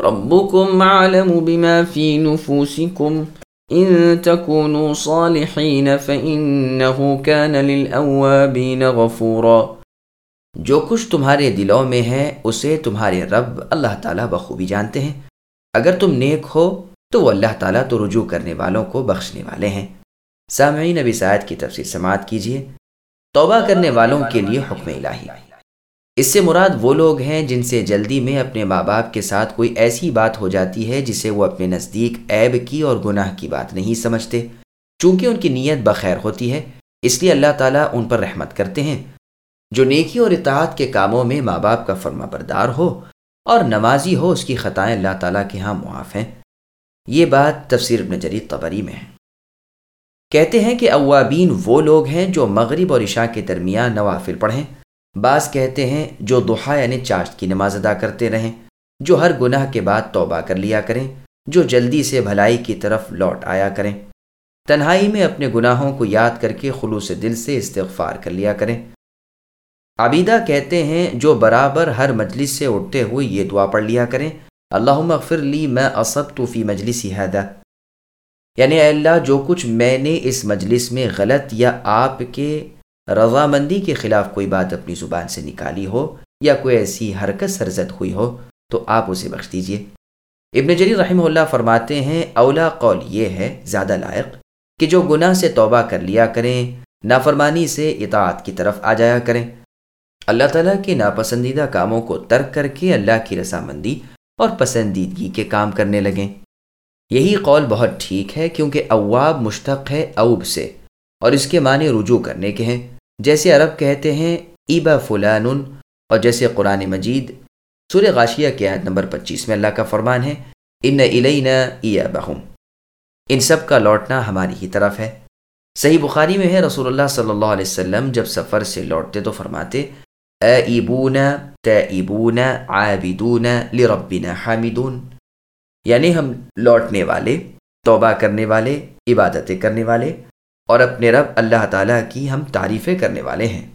ربكم عالم بما في نفوسكم. ان تكونوا صالحين فإنه كان للأوابين غفورا. جو کچھ تمہارے دلوں میں ہے، اسے تمہارے رب اللہ تعالیٰ بخوبی جانتے ہیں۔ اگر تم نیک ہو، تو وہ اللہ تعالیٰ تو رجوع کرنے والوں کو بخشنے والے ہیں۔ سامعین نبی سعید کی تفصیل سماعت کیجیے توبہ کرنے والوں کے لیے حکم الہی۔ اس سے مراد وہ لوگ ہیں جن سے جلدی میں اپنے ماں باپ کے ساتھ کوئی ایسی بات ہو جاتی ہے جسے وہ اپنے نزدیک عیب کی اور گناہ کی بات نہیں سمجھتے۔ چونکہ ان کی نیت بخیر ہوتی ہے، اس لیے اللہ تعالیٰ ان پر رحمت کرتے ہیں۔ جو نیکی اور اطاعت کے کاموں میں ماں باپ کا فرما بردار ہو اور نمازی ہو، اس کی خطائیں اللہ تعالیٰ کے ہاں معاف ہیں۔ یہ بات تفسیر ابن جرید قبری میں ہے۔ کہتے ہیں کہ اوابین وہ لوگ ہیں جو مغرب اور عشاء کے درمیان نوافل پڑھیں۔ بعض کہتے ہیں جو دحا یعنی چاشت کی نماز ادا کرتے رہیں، جو ہر گناہ کے بعد توبہ کر لیا کریں، جو جلدی سے بھلائی کی طرف لوٹ آیا کریں۔ تنہائی میں اپنے گناہوں کو یاد کر کے خلوص دل سے استغفار کر لیا کریں۔ عبیدہ کہتے ہیں جو برابر ہر مجلس سے اٹھتے ہوئے یہ دعا پڑھ لیا کریں اللہ مغفر لی میں اسب تو فی مجلس حیدہ یعنی اللہ، جو کچھ میں نے اس مجلس میں غلط یا آپ کے رضامندی کے خلاف کوئی بات اپنی زبان سے نکالی ہو یا کوئی ایسی حرکت سرزد ہوئی ہو، تو آپ اسے بخش دیجیے ابن جری رحمہ اللہ فرماتے ہیں اولا قول یہ ہے، زیادہ لائق، کہ جو گناہ سے توبہ کر لیا کریں، نافرمانی سے اطاعت کی طرف آ جایا کریں۔ اللہ تعالیٰ کے ناپسندیدہ کاموں کو ترک کر کے اللہ کی رضامندی اور پسندیدگی کے کام کرنے لگیں۔ یہی قول بہت ٹھیک ہے، کیونکہ اواب مشتق ہے اوب سے، اور اس کے معنی رجوع کرنے کے ہیں۔ جیسے عرب کہتے ہیں، ایبا فلان اور جیسے قرآن مجید۔ سور غاشیہ کے عہد نمبر پچیس میں اللہ کا فرمان ہے، ان علینا ایا بہم ان سب کا لوٹنا ہماری ہی طرف ہے۔ صحیح بخاری میں ہے، رسول اللہ صلی اللہ علیہ وسلم جب سفر سے لوٹتے تو فرماتے ایبون تیبون عابدون لربنا حامدون یعنی ہم لوٹنے والے، توبہ کرنے والے، عبادتیں کرنے والے۔ اور اپنے رب اللہ تعالیٰ کی ہم تعریفیں کرنے والے ہیں۔